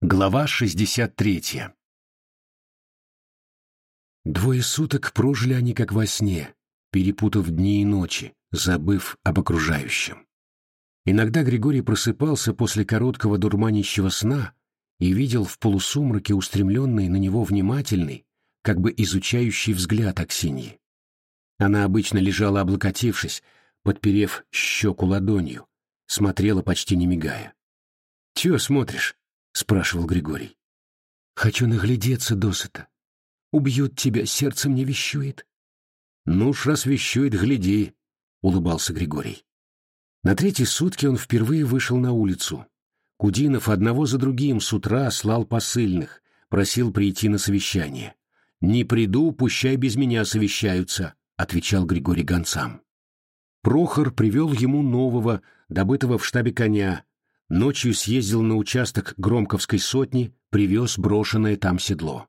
Глава 63 Двое суток прожили они как во сне, перепутав дни и ночи, забыв об окружающем. Иногда Григорий просыпался после короткого дурманящего сна и видел в полусумраке устремленный на него внимательный, как бы изучающий взгляд Аксиньи. Она обычно лежала облокотившись, подперев щеку ладонью, смотрела почти не мигая. «Чего смотришь?» — спрашивал Григорий. «Хочу наглядеться досыта. Убьют тебя, сердце мне вещует». «Ну уж раз вещует, гляди», — улыбался Григорий. На третьи сутки он впервые вышел на улицу. Кудинов одного за другим с утра слал посыльных, просил прийти на совещание. «Не приду, пущай без меня совещаются», — отвечал Григорий гонцам. Прохор привел ему нового, добытого в штабе коня, ночью съездил на участок Громковской сотни, привез брошенное там седло.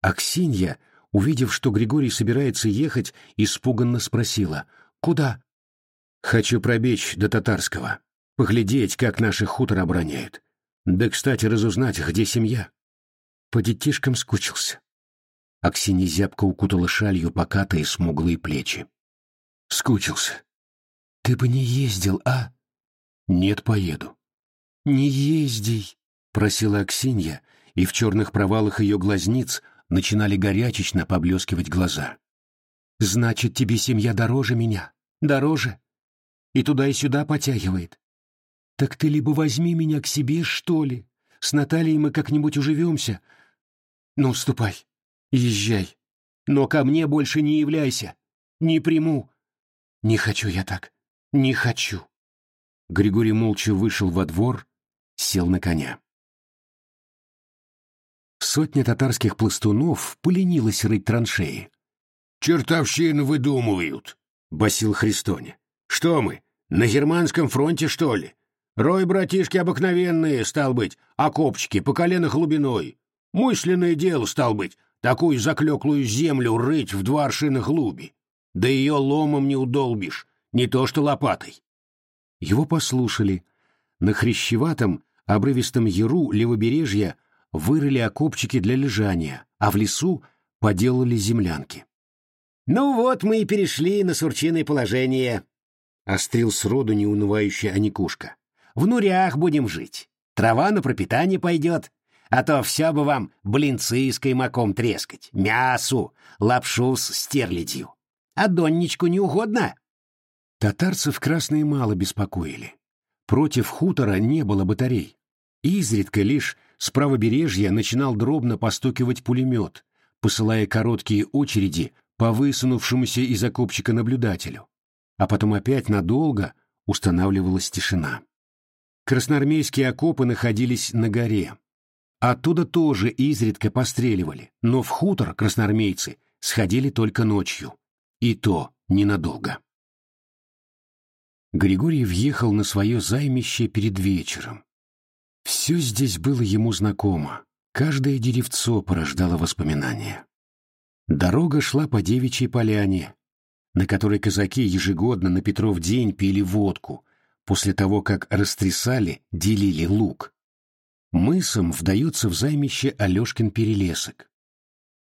Аксинья, увидев, что Григорий собирается ехать, испуганно спросила «Куда?» «Хочу пробечь до Татарского, поглядеть, как наши хутор обороняют. Да, кстати, разузнать, где семья». По детишкам скучился. Аксинья зябко укутала шалью покатые смуглые плечи. Скучился. «Ты бы не ездил, а?» «Нет, поеду». «Не езди», — просила Аксинья, и в черных провалах ее глазниц начинали горячечно поблескивать глаза. «Значит, тебе семья дороже меня? Дороже? И туда и сюда потягивает? Так ты либо возьми меня к себе, что ли? С Натальей мы как-нибудь уживемся. Ну, ступай, езжай. Но ко мне больше не являйся. Не приму. Не хочу я так. Не хочу». Григорий молча вышел во двор, сел на коня. Сотня татарских пластунов поленилась рыть траншеи. «Чертовщину выдумывают», — басил Христоне. «Что мы, на германском фронте, что ли? Рой, братишки, обыкновенные, стал быть, окопчики по колено глубиной. Мысленное дело, стал быть, такую заклеклую землю рыть в два аршина глуби. Да ее ломом не удолбишь, не то что лопатой». Его послушали. На хрящеватом, обрывистом яру левобережья вырыли окопчики для лежания, а в лесу поделали землянки. «Ну вот мы и перешли на сурчиное положение», — острил сроду неунывающий Аникушка. «В нурях будем жить. Трава на пропитание пойдет. А то все бы вам блинцы с каймаком трескать, мясу, лапшу с стерлядью. А Донничку не угодно?» Татарцев красные мало беспокоили. Против хутора не было батарей. Изредка лишь с правобережья начинал дробно постукивать пулемет, посылая короткие очереди по высунувшемуся из окопчика наблюдателю. А потом опять надолго устанавливалась тишина. Красноармейские окопы находились на горе. Оттуда тоже изредка постреливали, но в хутор красноармейцы сходили только ночью. И то ненадолго. Григорий въехал на свое займище перед вечером. Все здесь было ему знакомо, каждое деревцо порождало воспоминания. Дорога шла по девичьей поляне, на которой казаки ежегодно на Петров день пили водку, после того, как растрясали, делили лук. Мысом вдается в займище Алешкин перелесок.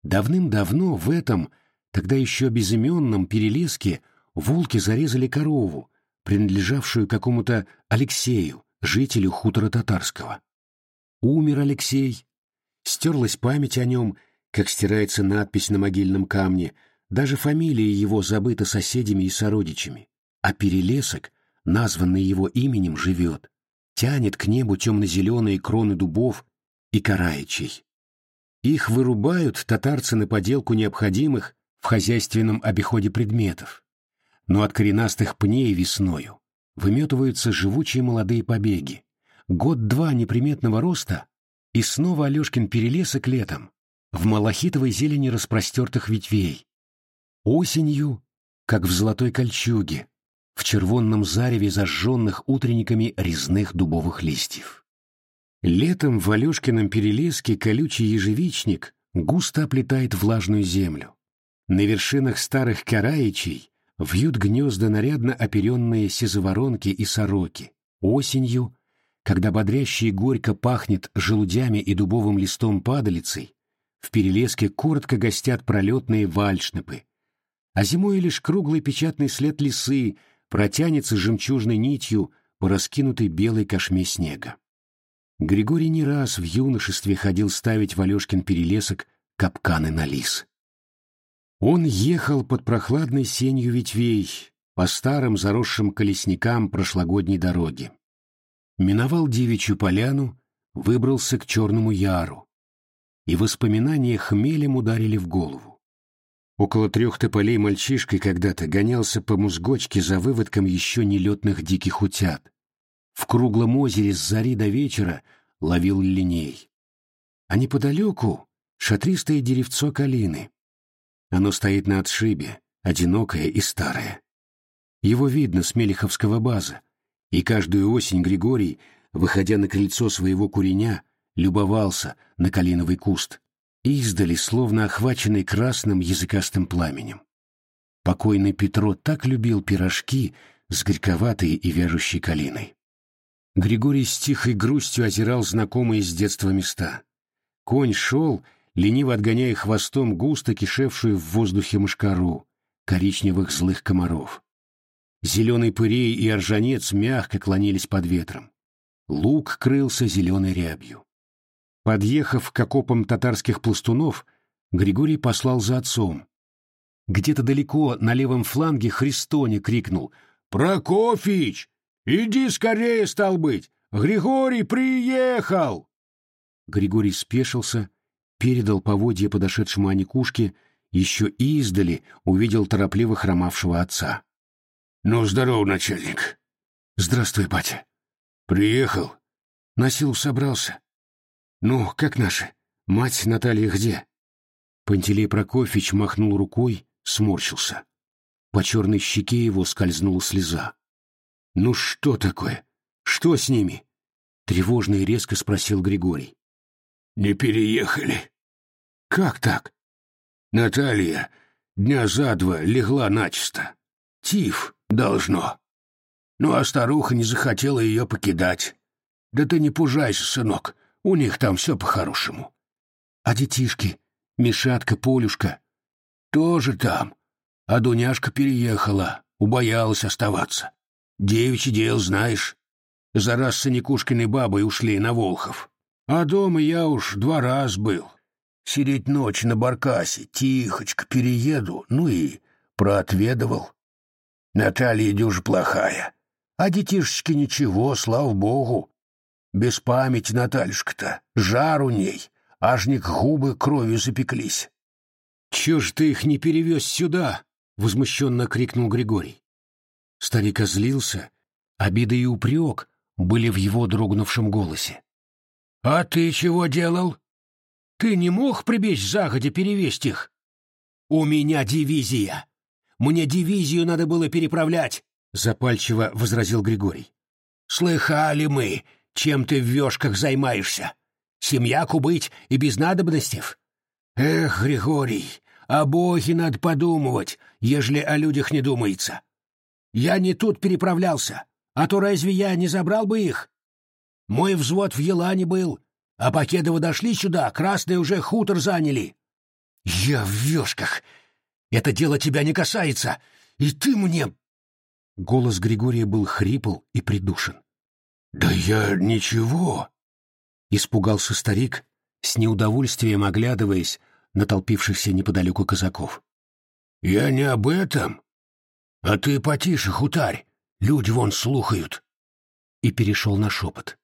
Давным-давно в этом, тогда еще безыменном перелеске, волки зарезали корову, принадлежавшую какому-то Алексею, жителю хутора татарского. Умер Алексей, стерлась память о нем, как стирается надпись на могильном камне, даже фамилия его забыта соседями и сородичами, а перелесок, названный его именем, живет, тянет к небу темно-зеленые кроны дубов и караичей. Их вырубают татарцы на поделку необходимых в хозяйственном обиходе предметов, но от коренастых пней весною выметываются живучие молодые побеги. Год-два неприметного роста, и снова Алешкин перелесок летом, в малахитовой зелени распростертых ветвей. Осенью, как в золотой кольчуге, в червонном зареве зажженных утренниками резных дубовых листьев. Летом в Алешкином перелеске колючий ежевичник густо оплетает влажную землю. На вершинах старых караичей вьют гнезда нарядно оперенные сизоворонки и сороки. Осенью, когда бодряще и горько пахнет желудями и дубовым листом падалицей, в перелеске коротко гостят пролетные вальшнепы, а зимой лишь круглый печатный след лисы протянется жемчужной нитью по раскинутой белой кошме снега. Григорий не раз в юношестве ходил ставить в Алешкин перелесок капканы на лис. Он ехал под прохладной сенью ветвей по старым заросшим колесникам прошлогодней дороги. Миновал девичью поляну, выбрался к Черному Яру, и воспоминания хмелем ударили в голову. Около трех тополей мальчишкой когда-то гонялся по музгочке за выводком еще нелетных диких утят. В круглом озере с зари до вечера ловил линей. А неподалеку — шатристое деревцо калины. Оно стоит на отшибе, одинокое и старое. Его видно с Мелеховского база, и каждую осень Григорий, выходя на крыльцо своего куреня, любовался на калиновый куст, издали, словно охваченный красным языкастым пламенем. Покойный Петро так любил пирожки с горьковатой и вяжущей калиной. Григорий с тихой грустью озирал знакомые с детства места. Конь шел, лениво отгоняя хвостом густо кишевшую в воздухе мышкару, коричневых злых комаров. Зеленый пырей и ржанец мягко клонились под ветром. Лук крылся зеленой рябью. Подъехав к окопам татарских пластунов, Григорий послал за отцом. Где-то далеко на левом фланге Христоне крикнул «Прокофич, иди скорее, стал быть! Григорий приехал!» Григорий спешился, передал поводья подошедшему Аникушке, еще издали увидел торопливо хромавшего отца. «Ну, здорово, начальник!» «Здравствуй, батя!» «Приехал?» «На силу собрался. Ну, как наши? Мать Наталья где?» Пантелей Прокофьевич махнул рукой, сморщился. По черной щеке его скользнула слеза. «Ну что такое? Что с ними?» Тревожно и резко спросил Григорий. «Не переехали». «Как так?» «Наталья дня за два легла начисто. Тиф должно. Ну, а старуха не захотела ее покидать. Да ты не пужайся, сынок, у них там все по-хорошему. А детишки? Мишатка, Полюшка? Тоже там. А Дуняшка переехала, убоялась оставаться. Девичий дел знаешь. За раз с Никушкиной бабой ушли на Волхов. А дома я уж два раз был. Сидеть ночь на баркасе, тихочко перееду, ну и проотведывал. Наталья дюж плохая. А детишечки ничего, слава богу. Без памяти Натальюшка-то, жар у ней, ажник губы кровью запеклись. — Чё ж ты их не перевез сюда? — возмущенно крикнул Григорий. Старик озлился, обида и упрек были в его дрогнувшем голосе. — А ты чего делал? Ты не мог прибечь загодя перевесть их? — У меня дивизия. Мне дивизию надо было переправлять, — запальчиво возразил Григорий. — Слыхали мы, чем ты в вешках займаешься. Семьяку быть и без надобностей. Эх, Григорий, о Боге надо подумывать, ежели о людях не думается. Я не тут переправлялся, а то разве я не забрал бы их? Мой взвод в Елане был, а Покедово дошли сюда, красные уже хутор заняли. Я в вешках, это дело тебя не касается, и ты мне...» Голос Григория был хрипл и придушен. «Да я ничего!» Испугался старик, с неудовольствием оглядываясь на толпившихся неподалеку казаков. «Я не об этом. А ты потише, хутарь, люди вон слухают». И перешел на шепот.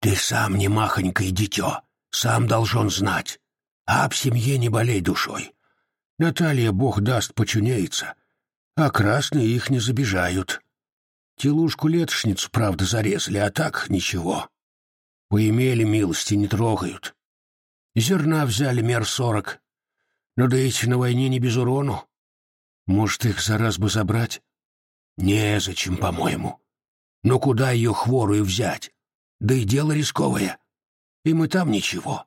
«Ты сам не махонькое дитё, сам должен знать. А об семье не болей душой. Наталья, бог даст, почунеется, а красные их не забежают. Телушку-летошницу, правда, зарезали, а так ничего. Поимели милости, не трогают. Зерна взяли мер сорок. Но да эти на войне не без урону. Может, их за раз бы забрать? Незачем, по-моему. Но куда ее хворую взять? Да и дело рисковое. И мы там ничего.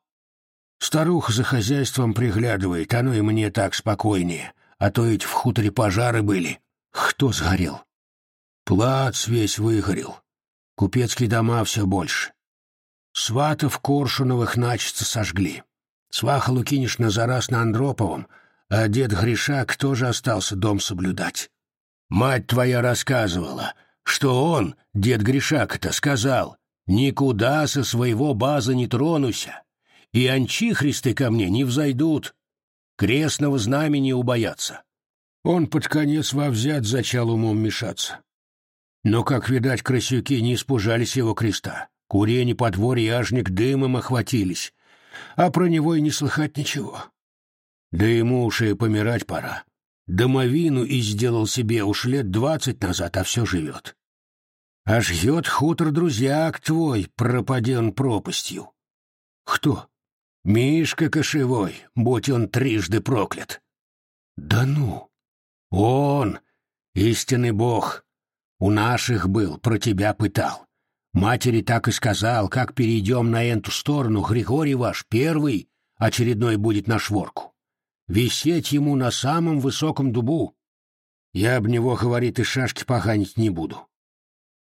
Старуха за хозяйством приглядывает, оно и мне так спокойнее, а то ведь в хуторе пожары были. Кто сгорел? Плац весь выгорел. Купецкие дома все больше. Сватов Коршуновых начисто сожгли. Сваха Лукинишна за раз на Андроповом, а дед Гришак тоже остался дом соблюдать. Мать твоя рассказывала, что он, дед Гришак-то, сказал, «Никуда со своего база не тронуся, и анчихристы ко мне не взойдут, крестного знамени убоятся». Он под конец вовзять зачал умом мешаться. Но, как видать, крысюки не испужались его креста. Курени, подворье и ажник дымом охватились, а про него и не слыхать ничего. Да ему уж и помирать пора. Домовину и сделал себе уж лет двадцать назад, а все живет. А жьет хутор друзьяк твой, пропади он пропастью. Кто? Мишка Кошевой, будь он трижды проклят. Да ну! Он, истинный бог, у наших был, про тебя пытал. Матери так и сказал, как перейдем на эту сторону, Григорий ваш первый очередной будет на шворку. Висеть ему на самом высоком дубу. Я об него, говорит, и шашки поганить не буду.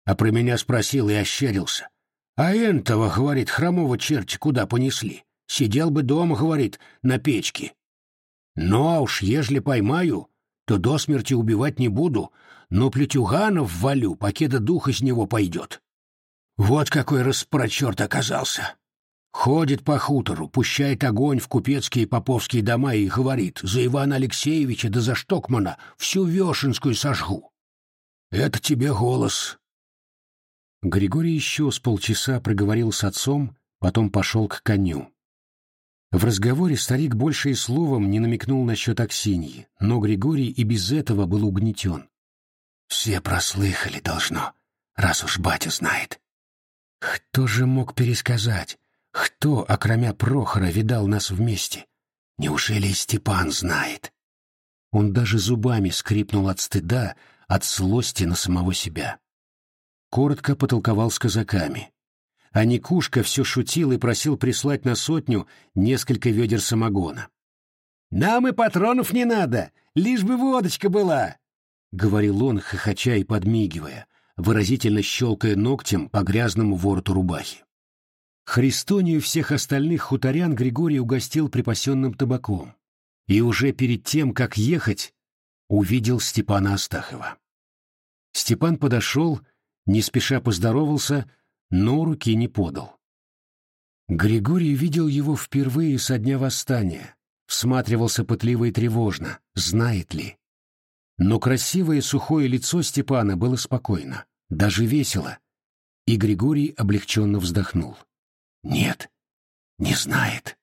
А про меня спросил и ощерился. А энтого, говорит, хромого черти куда понесли? Сидел бы дома, говорит, на печке. Ну а уж ежели поймаю, то до смерти убивать не буду, но плетюганов валю, покеда дух из него пойдет. Вот какой распрочерт оказался. Ходит по хутору, пущает огонь в купецкие и поповские дома и говорит, за Ивана Алексеевича да за Штокмана всю Вешенскую сожгу. Это тебе голос. Григорий еще с полчаса проговорил с отцом, потом пошел к коню. В разговоре старик больше и словом не намекнул насчет Аксиньи, но Григорий и без этого был угнетен. Все прослыхали, должно, раз уж батя знает. Кто же мог пересказать? Кто, окромя Прохора, видал нас вместе? Неужели Степан знает? Он даже зубами скрипнул от стыда, от злости на самого себя. Коротко потолковал с казаками. А Никушка все шутил и просил прислать на сотню несколько ведер самогона. «Нам и патронов не надо, лишь бы водочка была!» — говорил он, хохоча и подмигивая, выразительно щелкая ногтем по грязному вороту рубахи. Христонию всех остальных хуторян Григорий угостил припасенным табаком. И уже перед тем, как ехать, увидел Степана Астахова. Степан подошел, не спеша поздоровался, но руки не подал. Григорий видел его впервые со дня восстания, всматривался пытливо и тревожно, знает ли. Но красивое сухое лицо Степана было спокойно, даже весело, и Григорий облегченно вздохнул. «Нет, не знает».